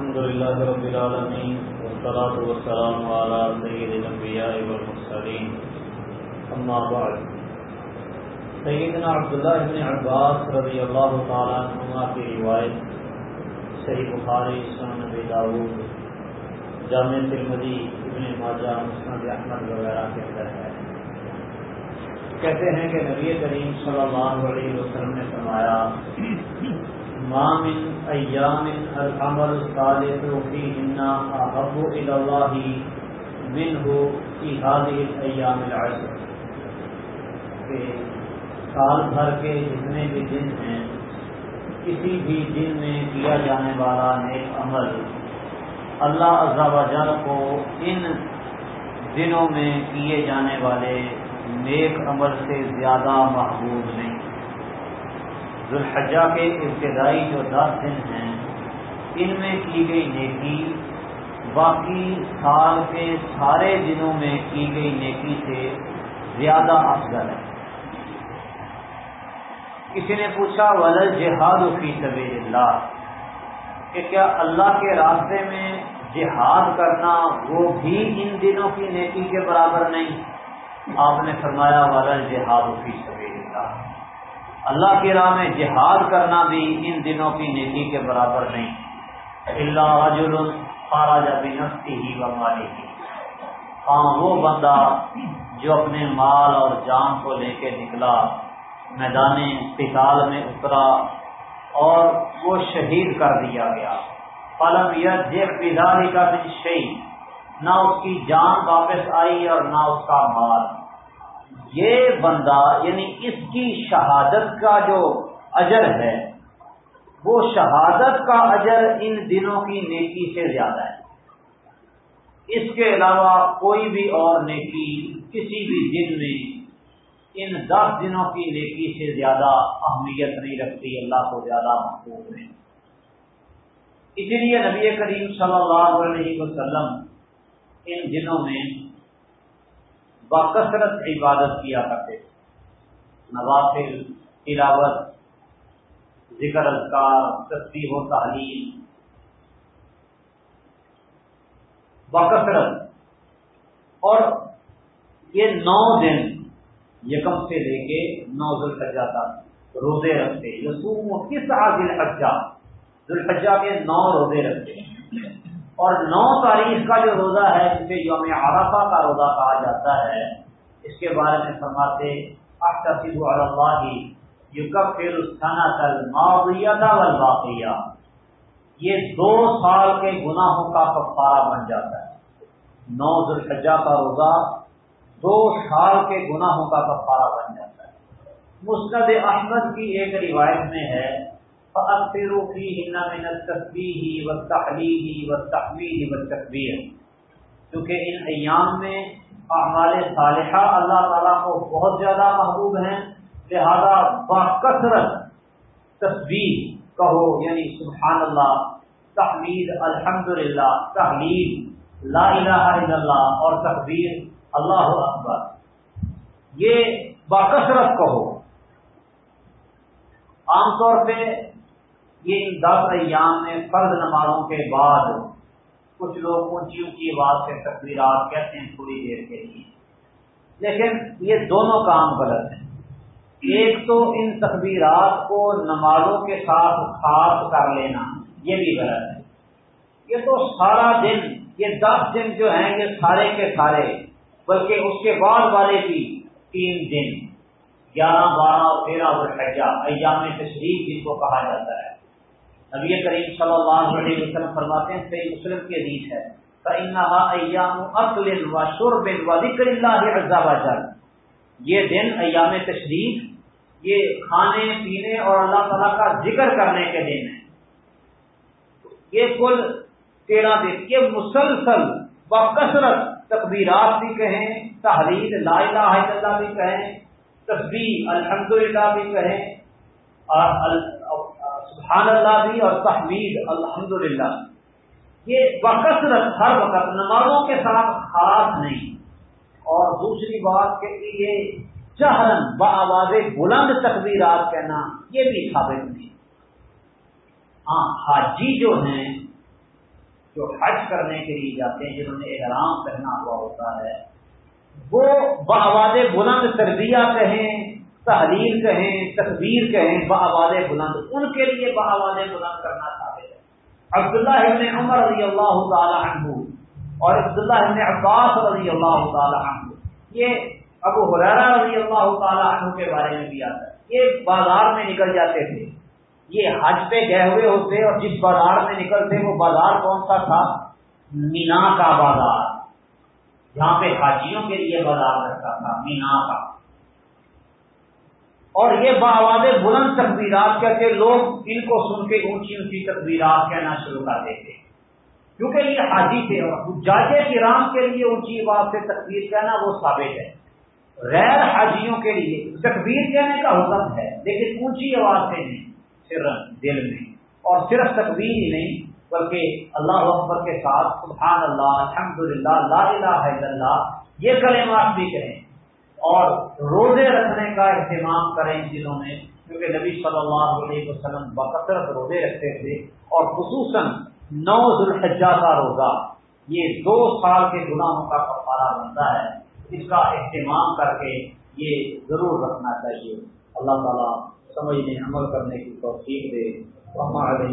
الحمد لله رب العالمين، والصلاة والسلام على سيد الأنبياء والمرسلين. أما بعد، سيدنا عبداللہ بن عباس رضی اللہ تعالیٰ عنہ کی روایت صحیح بخاری، سنن نبی داود، جامع ترمدی ابن ماجہ، مسند احمد وغیرہ کے اندر ہے۔ کہتے ہیں کہ نبی کریم صلی اللہ علیہ وسلم نے فرمایا مام ایام العمل الصالح فيهن احب الى الله منه في هذه الايام العشر۔ کہ سال بھر کے جتنے بھی دن ہیں، کسی بھی دن میں کیا جانے والا نیک عمل، اللہ عزا و جل کو ان دنوں میں کیے جانے والے نیک عمل سے زیادہ محبوب نہیں۔ ذوالحجہ کے ابتدائی جو دس دن ہیں، ان میں کی گئی نیکی، باقی سال کے سارے دنوں میں کی گئی نیکی سے زیادہ افضل ہے۔ کسی نے پوچھا ولل جہاد فی سبیل اللہ کہ کیا اللہ کے راستے میں جہاد کرنا وہ بھی ان دنوں کی نیکی کے برابر نہیں؟ آپ نے فرمایا ولل جہاد فی سبیل اللہ اللہ کی راہ میں جہاد کرنا بھی ان دنوں کی نیکی کے برابر نہیں۔ اللہ رجل خارج بنفسی ہی و ہاں وہ بندہ جو اپنے مال اور جان کو لے کے نکلا، میدان پتال میں اترا اور وہ شہید کر دیا گیا۔ قلم یا دیکھ پداری کا دن شہید نہ اس کی جان واپس آئی اور نہ اس کا مال۔ یہ بندہ یعنی اس کی شہادت کا جو اجر ہے، وہ شہادت کا اجر ان دنوں کی نیکی سے زیادہ ہے۔ اس کے علاوہ کوئی بھی اور نیکی کسی بھی دن میں ان دس دنوں کی نیکی سے زیادہ اہمیت نہیں رکھتی، اللہ کو زیادہ محبوب ہے اسی لیے نبی کریم صلی اللہ علیہ وسلم ان دنوں میں بکثرت عبادت کیا کرتے نوافل، تلاوت، ذکر اذکار تصویر و تعلیم بکثرت اور یہ نو دن یکم سے لے کے نو ذوالحجہ تک روزے رکھتے۔ یسوم کس عادل حجہ؟ ذوالحجہ کے نو روزے رکھتے۔ اور نو تاریخ کا جو روزہ ہے جسے یوم عرفہ کا روزہ کہا جاتا ہے۔ اس کے بارے میں فرماتے اختصیب اللہ یوکفر واقعہ یہ دو سال کے گناہوں کا کفارہ بن جاتا ہے۔ نو ذوالحجہ کا روزہ دو سال کے گناہوں کا کفارہ بن جاتا ہے۔ مستد احمد کی ایک روایت میں ہے تصویر و تحلیل و تحویل و تصویر کیونکہ ان ایام میں اعمال صالحہ اللہ تعالیٰ کو بہت زیادہ محبوب ہیں، لہذا باکثرت تصویر کہو یعنی سبحان اللہ، تحمید الحمد للہ تحلیل لا الہ الا اللہ اور تقبیر اللہ اکبر۔ یہ باکثرت کہو۔ عام طور پہ یہ دس ایام میں فرض نمازوں کے بعد کچھ لوگ اونچی اونچی آواز سے تصویرات کہتے ہیں تھوڑی دیر کے لیے۔ لیکن یہ دونوں کام غلط ہیں۔ ایک تو ان تصویرات کو نمازوں کے ساتھ خاص کر لینا، یہ بھی غلط ہے۔ یہ تو سارا دن، یہ دس دن جو ہیں، یہ سارے کے سارے، بلکہ اس کے بعد والے بھی تین دن، گیارہ، بارہ اور تیرہ ورجہ ایام تشریف جن کو کہا جاتا ہے۔ نبی کریم صلی اللہ علیہ وسلم فرماتے ہیں، صحیح مسلم کی حدیث ہے۔ یہ دن ایام تشریف یہ کھانے، پینے اور اللہ تعالیٰ کا ذکر کرنے کے دن ہے یہ کل تیرہ دن، یہ مسلسل بکثرت تقبیرات بھی کہیں، تحریر لا الہ الا اللہ بھی کہیں تصویر الحمدللہ بھی کہیں، اور سبحان اللہ بھی اور تحمید الحمد للہ یہ بکثرت ہر وقت نمازوں کے ساتھ خاص نہیں۔ اور دوسری بات کہ یہ چہرن بآواز بلند تقبیرات کہنا یہ بھی ثابت نہیں۔ ہاں حاجی جو ہیں، جو حج کرنے کے لیے جاتے ہیں، جنہوں نے احرام پہنا ہوا ہوتا ہے، وہ بآواز بلند تربیہ کہیں تحریر کہیں تصویر کہیں، بآواز بلند۔ ان کے لیے بآواز بلند کرنا چاہتے ہیں عبداللہ ابن عمر رضی اللہ تعالی عنہ اور عبداللہ ابن عباس رضی اللہ تعالی عنہ۔ یہ ابو حرارہ رضی اللہ تعالی عنہ کے بارے میں بھی آتا ہے۔ یہ بازار میں نکل جاتے تھے۔ یہ حج پہ گئے ہوئے ہوتے اور جس بازار میں نکلتے وہ بازار کون سا تھا؟ مینا کا بازار۔ جہاں پہ حاجیوں کے لیے بازار رکھتا تھا، مینا کا۔ اور یہ بآواز بلند تصویرات کہتے لوگ ان کو سن کے اونچی اونچی تصویرات کہنا شروع کر دیتے کیونکہ یہ حاجی تھے جاجے کی رام کے لیے اونچی آواز سے تصویر کہنا وہ ثابت ہے۔ غیر حاجیوں کے لیے تکبیر کہنے کا حکم ہے، لیکن اونچی آواز سے نہیں، صرف دل میں۔ اور صرف تکبیر ہی نہیں، بلکہ اللہ اکبر کے ساتھ سبحان اللہ الحمد للہ لا الہ الا اللہ، یہ کلمات بھی کہیں۔ اور روزے رکھنے کا اہتمام کریں ان دنوں میں، کیونکہ نبی صلی اللہ علیہ وسلم بکثرت روزے رکھتے تھے اور خصوصاً نو ذوالحجہ کا روزہ، یہ دو سال کے گناہوں کا کفارہ بنتا ہے، اس کا اہتمام کر کے یہ ضرور رکھنا چاہیے۔ اللہ تعالیٰ سمجھنے عمل کرنے کی توفیق دے۔ ہمارے